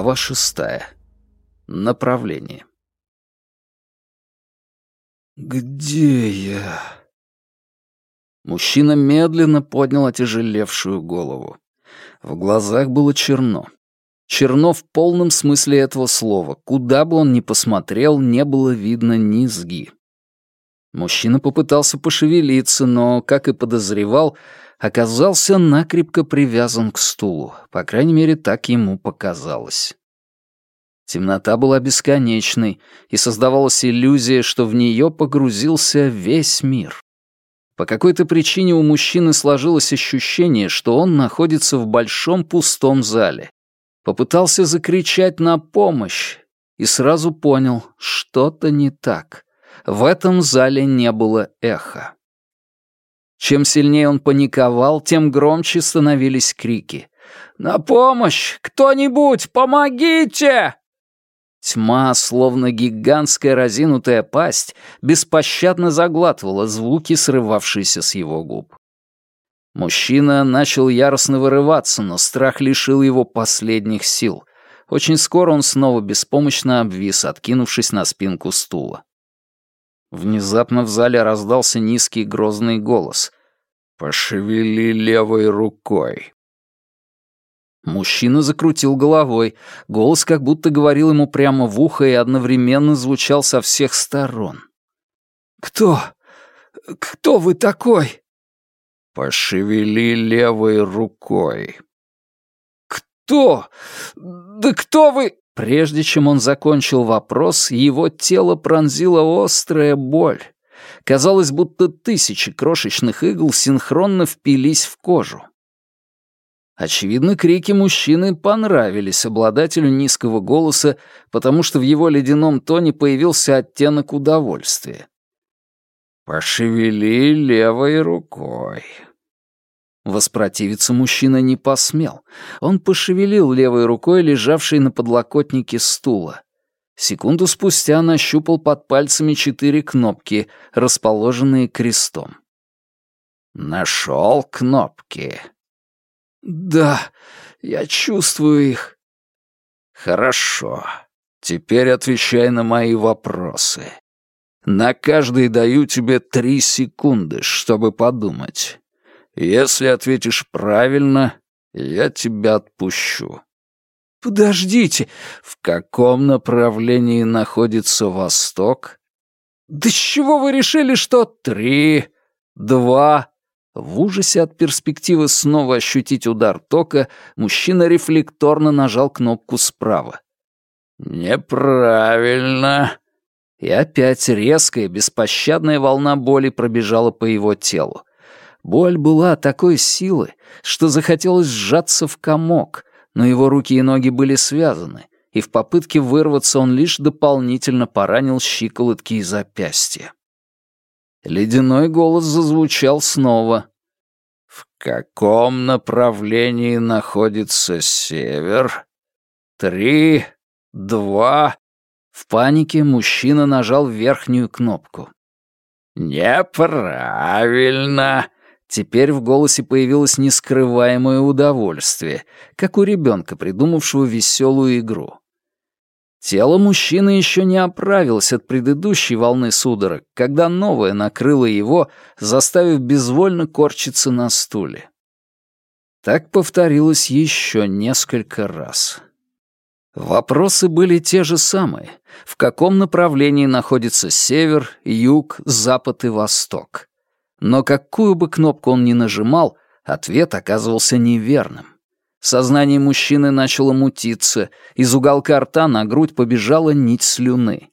Глава шестая. Направление. «Где я?» Мужчина медленно поднял отяжелевшую голову. В глазах было черно. Черно в полном смысле этого слова. Куда бы он ни посмотрел, не было видно низги. Мужчина попытался пошевелиться, но, как и подозревал, оказался накрепко привязан к стулу. По крайней мере, так ему показалось. Темнота была бесконечной, и создавалась иллюзия, что в нее погрузился весь мир. По какой-то причине у мужчины сложилось ощущение, что он находится в большом пустом зале. Попытался закричать на помощь и сразу понял, что-то не так. В этом зале не было эха. Чем сильнее он паниковал, тем громче становились крики. «На помощь! Кто-нибудь, помогите!» Тьма, словно гигантская разинутая пасть, беспощадно заглатывала звуки, срывавшиеся с его губ. Мужчина начал яростно вырываться, но страх лишил его последних сил. Очень скоро он снова беспомощно обвис, откинувшись на спинку стула. Внезапно в зале раздался низкий грозный голос. «Пошевели левой рукой». Мужчина закрутил головой. Голос как будто говорил ему прямо в ухо и одновременно звучал со всех сторон. «Кто? Кто вы такой?» «Пошевели левой рукой». «Кто? Да кто вы?» Прежде чем он закончил вопрос, его тело пронзила острая боль. Казалось, будто тысячи крошечных игл синхронно впились в кожу. Очевидно, крики мужчины понравились обладателю низкого голоса, потому что в его ледяном тоне появился оттенок удовольствия. «Пошевели левой рукой», Воспротивиться мужчина не посмел. Он пошевелил левой рукой, лежавшей на подлокотнике стула. Секунду спустя нащупал под пальцами четыре кнопки, расположенные крестом. «Нашел кнопки?» «Да, я чувствую их». «Хорошо. Теперь отвечай на мои вопросы. На каждый даю тебе три секунды, чтобы подумать. Если ответишь правильно, я тебя отпущу». «Подождите, в каком направлении находится Восток?» «Да с чего вы решили, что...» «Три, два...» В ужасе от перспективы снова ощутить удар тока, мужчина рефлекторно нажал кнопку справа. «Неправильно!» И опять резкая, беспощадная волна боли пробежала по его телу. Боль была такой силы, что захотелось сжаться в комок, но его руки и ноги были связаны, и в попытке вырваться он лишь дополнительно поранил щиколотки и запястья. Ледяной голос зазвучал снова. «В каком направлении находится север? Три, два...» В панике мужчина нажал верхнюю кнопку. «Неправильно!» Теперь в голосе появилось нескрываемое удовольствие, как у ребенка, придумавшего веселую игру. Тело мужчины еще не оправилось от предыдущей волны судорог, когда новое накрыло его, заставив безвольно корчиться на стуле. Так повторилось еще несколько раз. Вопросы были те же самые. В каком направлении находится север, юг, запад и восток? Но какую бы кнопку он ни нажимал, ответ оказывался неверным. Сознание мужчины начало мутиться, из уголка рта на грудь побежала нить слюны.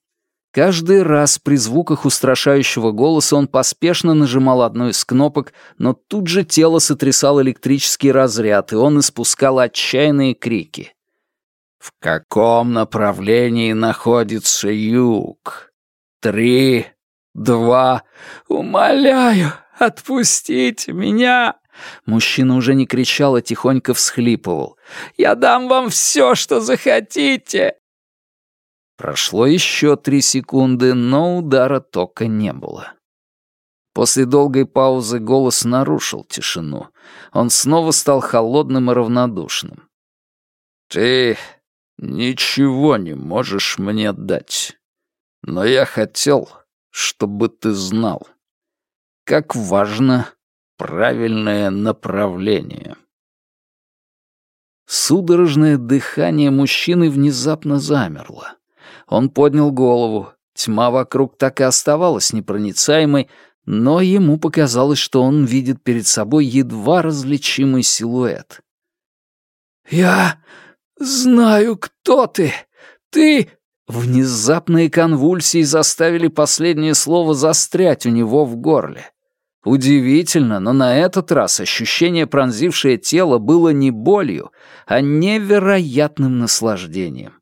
Каждый раз при звуках устрашающего голоса он поспешно нажимал одну из кнопок, но тут же тело сотрясал электрический разряд, и он испускал отчаянные крики. «В каком направлении находится юг? Три, два... Умоляю, отпустите меня!» Мужчина уже не кричал, а тихонько всхлипывал. «Я дам вам все, что захотите!» Прошло еще три секунды, но удара тока не было. После долгой паузы голос нарушил тишину. Он снова стал холодным и равнодушным. «Ты ничего не можешь мне дать. Но я хотел, чтобы ты знал, как важно правильное направление. Судорожное дыхание мужчины внезапно замерло. Он поднял голову. Тьма вокруг так и оставалась непроницаемой, но ему показалось, что он видит перед собой едва различимый силуэт. «Я знаю, кто ты! Ты...» Внезапные конвульсии заставили последнее слово застрять у него в горле. Удивительно, но на этот раз ощущение, пронзившее тело, было не болью, а невероятным наслаждением.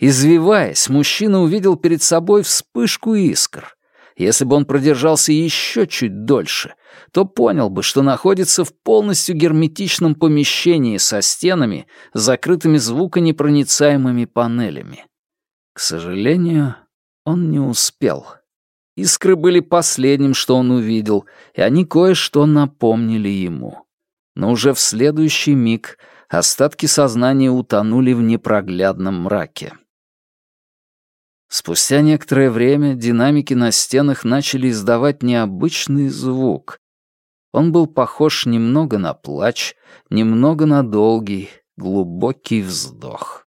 Извиваясь, мужчина увидел перед собой вспышку искр. Если бы он продержался еще чуть дольше, то понял бы, что находится в полностью герметичном помещении со стенами, закрытыми звуконепроницаемыми панелями. К сожалению, он не успел. Искры были последним, что он увидел, и они кое-что напомнили ему. Но уже в следующий миг остатки сознания утонули в непроглядном мраке. Спустя некоторое время динамики на стенах начали издавать необычный звук. Он был похож немного на плач, немного на долгий, глубокий вздох.